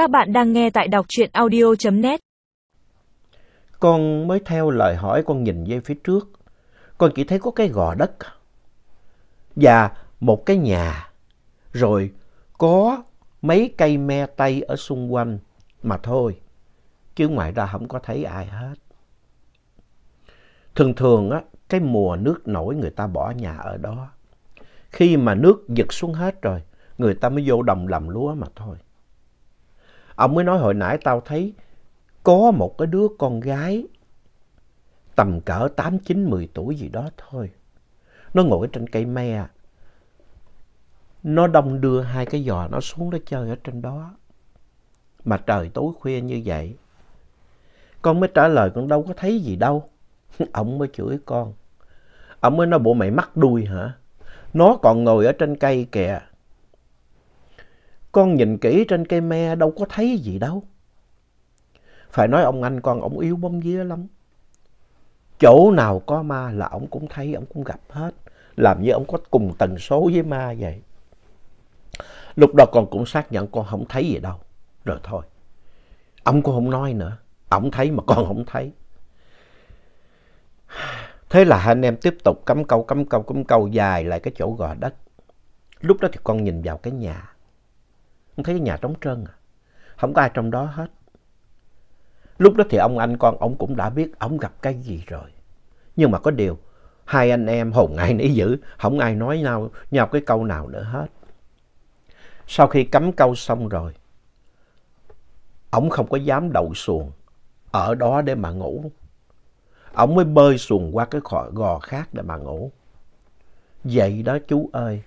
Các bạn đang nghe tại đọc truyện audio.net. Con mới theo lời hỏi con nhìn về phía trước. Con chỉ thấy có cái gò đất và một cái nhà. Rồi có mấy cây me tây ở xung quanh mà thôi. Chứ ngoài ra không có thấy ai hết. Thường thường á, cái mùa nước nổi người ta bỏ nhà ở đó. Khi mà nước giật xuống hết rồi, người ta mới vô đồng làm lúa mà thôi. Ông mới nói hồi nãy tao thấy có một cái đứa con gái tầm cỡ 8, 9, 10 tuổi gì đó thôi. Nó ngồi trên cây me. Nó đông đưa hai cái giò nó xuống nó chơi ở trên đó. Mà trời tối khuya như vậy. Con mới trả lời con đâu có thấy gì đâu. Ông mới chửi con. Ông mới nói bộ mày mắc đuôi hả? Nó còn ngồi ở trên cây kìa. Con nhìn kỹ trên cây me đâu có thấy gì đâu. Phải nói ông anh con ông yếu bóng vía lắm. Chỗ nào có ma là ông cũng thấy, ông cũng gặp hết. Làm như ông có cùng tần số với ma vậy. Lúc đó con cũng xác nhận con không thấy gì đâu. Rồi thôi. Ông cũng không nói nữa. Ông thấy mà con không thấy. Thế là hai anh em tiếp tục cắm câu, cắm câu, cắm câu dài lại cái chỗ gò đất. Lúc đó thì con nhìn vào cái nhà. Ông thấy cái nhà trống trơn à. Không có ai trong đó hết. Lúc đó thì ông anh con, ông cũng đã biết ông gặp cái gì rồi. Nhưng mà có điều, hai anh em hồn ai nấy dữ, không ai nói nhau, nhau cái câu nào nữa hết. Sau khi cắm câu xong rồi, ông không có dám đậu xuồng ở đó để mà ngủ. Ông mới bơi xuồng qua cái gò khác để mà ngủ. Vậy đó chú ơi,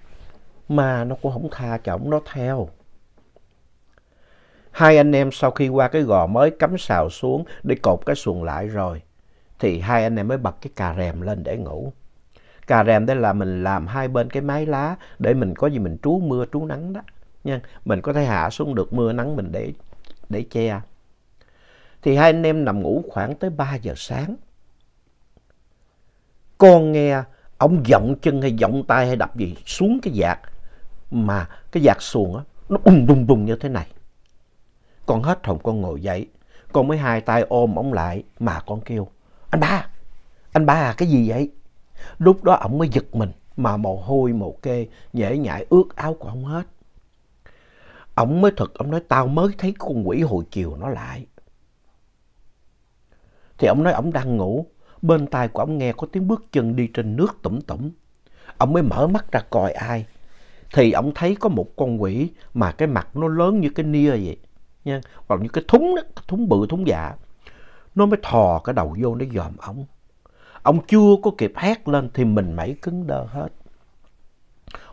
ma nó cũng không tha cho ông nó theo. Hai anh em sau khi qua cái gò mới cắm xào xuống để cột cái xuồng lại rồi, thì hai anh em mới bật cái cà rèm lên để ngủ. Cà rèm đây là mình làm hai bên cái mái lá để mình có gì mình trú mưa trú nắng đó. Nha. Mình có thể hạ xuống được mưa nắng mình để, để che. Thì hai anh em nằm ngủ khoảng tới 3 giờ sáng. Con nghe ông giọng chân hay giọng tay hay đập gì xuống cái vạt mà cái vạt xuồng á nó ung bung bung như thế này. Con hết hồn con ngồi dậy, con mới hai tay ôm ông lại mà con kêu, anh ba, anh ba à cái gì vậy? Lúc đó ông mới giật mình mà mồ hôi mồ kê, nhễ nhại ướt áo của ông hết. Ông mới thật, ông nói tao mới thấy con quỷ hồi chiều nó lại. Thì ông nói ông đang ngủ, bên tai của ông nghe có tiếng bước chân đi trên nước tủm tủm. Ông mới mở mắt ra coi ai. Thì ông thấy có một con quỷ mà cái mặt nó lớn như cái nia vậy nha. Hoặc như cái thúng đó, thúng bự thúng dạ. Nó mới thò cái đầu vô nó dòm ông ông chưa có kịp hét lên thì mình mẩy cứng đơ hết.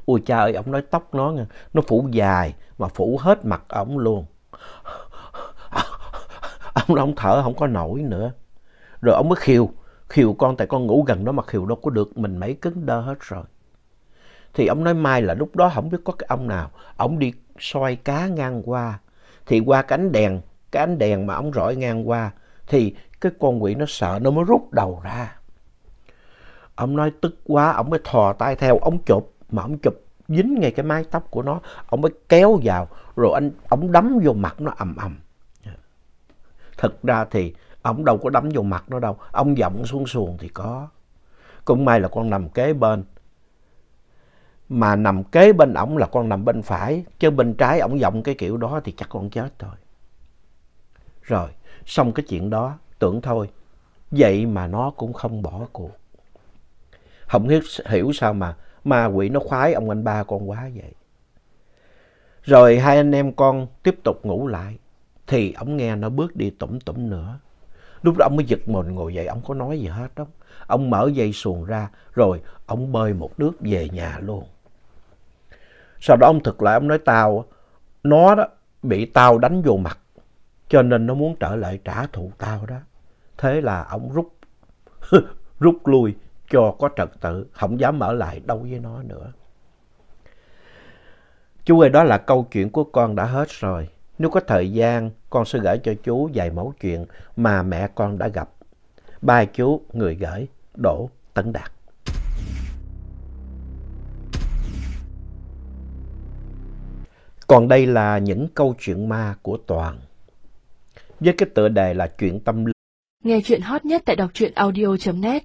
Ôi cha ơi ông nói tóc nó nha. Nó phủ dài mà phủ hết mặt ông luôn. Ông ông thở không có nổi nữa. Rồi ông mới khiều khiều con tại con ngủ gần đó mà khiều đâu có được. Mình mẩy cứng đơ hết rồi. Thì ông nói mai là lúc đó không biết có cái ông nào. Ông đi soi cá ngang qua thì qua cái ánh đèn, cái ánh đèn mà ông rọi ngang qua, thì cái con quỷ nó sợ nó mới rút đầu ra. Ông nói tức quá, ông mới thò tay theo, ông chụp, mà ông chụp dính ngay cái mái tóc của nó, ông mới kéo vào, rồi anh ông đấm vô mặt nó ầm ầm. Thực ra thì ông đâu có đấm vô mặt nó đâu, ông giọng xuống xuồng thì có. Cũng may là con nằm kế bên, mà nằm kế bên ổng là con nằm bên phải, chứ bên trái ổng giọng cái kiểu đó thì chắc con chết rồi. Rồi, xong cái chuyện đó, tưởng thôi, vậy mà nó cũng không bỏ cuộc. Không hiểu, hiểu sao mà ma quỷ nó khoái ông anh ba con quá vậy. Rồi hai anh em con tiếp tục ngủ lại, thì ổng nghe nó bước đi tủm tủm nữa. Lúc đó ông mới giật mình ngồi dậy, ông có nói gì hết đâu. Ông mở dây xuồng ra, rồi ông bơi một nước về nhà luôn. Sau đó ông thực lại ông nói tao, nó đó bị tao đánh vô mặt, cho nên nó muốn trở lại trả thù tao đó. Thế là ông rút, rút lui cho có trật tự, không dám ở lại đâu với nó nữa. Chú ơi, đó là câu chuyện của con đã hết rồi. Nếu có thời gian, con sẽ gửi cho chú vài mẫu chuyện mà mẹ con đã gặp. Ba chú, người gửi, Đỗ Tấn Đạt. Còn đây là những câu chuyện ma của Toàn. Với cái tựa đề là chuyện tâm linh. Nghe chuyện hot nhất tại đọc truyện audio.net